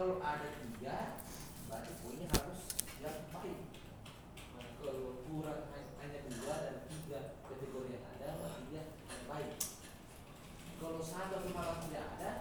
kalau ada tiga berarti poinnya harus yang baik nah, kalau kurang hanya dua dan tiga kategori yang ada berarti dia yang baik. Kalau satu malah tidak ada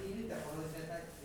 Ini 虑现在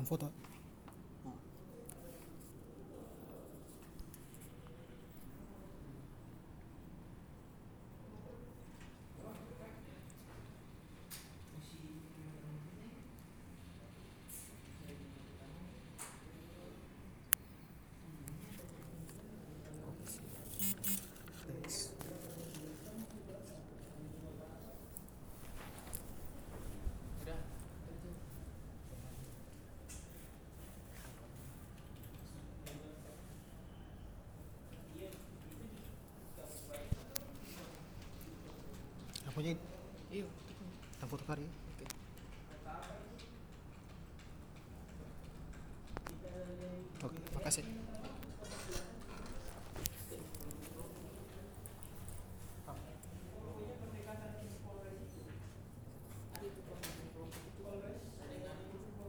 rekam foto Thanks. Apa punya Iya. yang foto karya? Oke. Oke, makasih.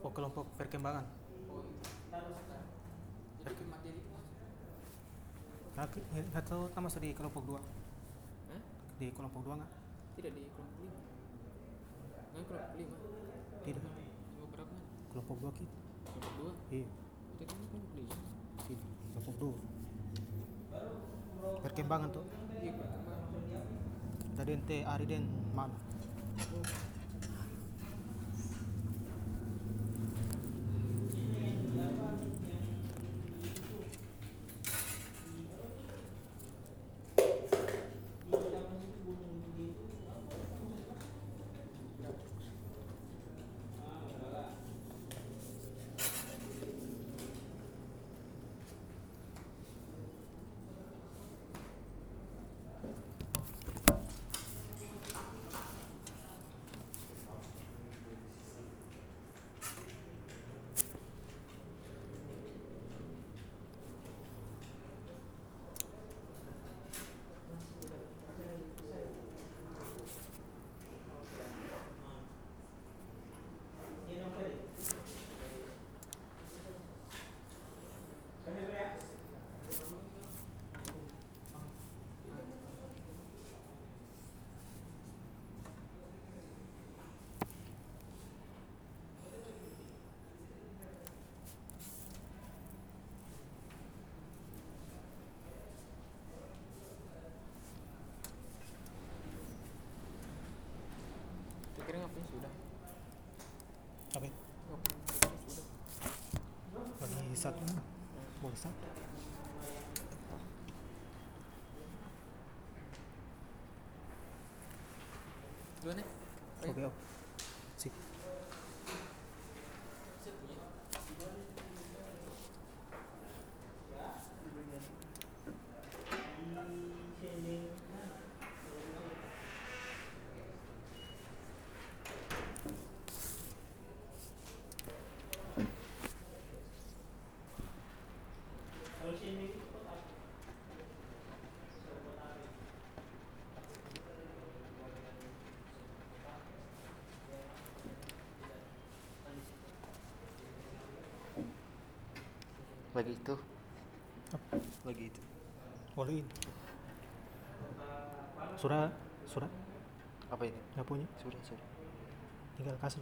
Oh, kelompok perkembangan. Materi Aku nggak tahu nama di kelompok dua. Hah? Di kelompok dua nggak? Tidak di kelompok lima. Nggak kelompok lima. Tidak. Kelompok berapa? Kelompok dua kita. Kelompok dua. Iya, Itu kan kelompok lima. tidak. Kelompok dua. Perkembangan tuh. Iya perkembangan. Tadi ente Ari den mana? Saya kira ngapain sudah. Apa? itu? Ngapain sudah. Bagi satu. Boleh satu. Dua nih. Ayo. Oke, oke. Sip. Bagi itu. Lagi itu. Boleh ini. Sudah, sudah. Apa ini? Nggak punya. Sudah, sudah. Tinggal kasih.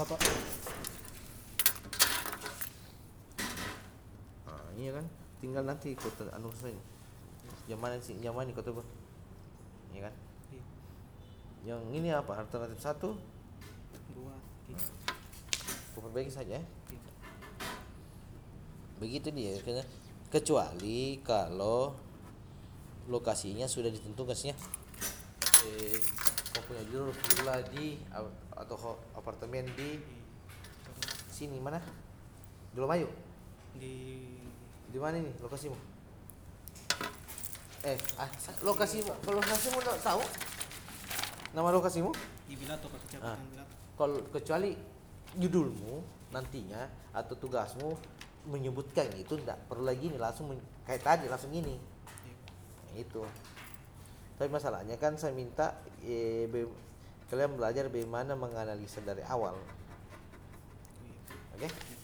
berapa nah, iya kan? Tinggal nanti ikut anu saya zaman sih zaman ikut apa? Iya kan? Iya. yang ini apa? Alternatif satu? Dua tiga. Ah. Gua perbaiki saja ya. begitu dia karena kecuali kalau lokasinya sudah ditentukan sih ya. Eh, kok punya judul di atau ho- apartemen di sini mana Dolomayu di di mana ini lokasimu eh ah, lokasimu kalau lokasimu tak tahu nama lokasimu di Bilato Pak Kecamatan Ah. Bilato. kalau kecuali judulmu nantinya atau tugasmu menyebutkan itu tidak perlu lagi nih langsung kayak tadi langsung ini Iya. Nah, itu tapi masalahnya kan saya minta eh, kalian belajar bagaimana menganalisa dari awal. Oke? kau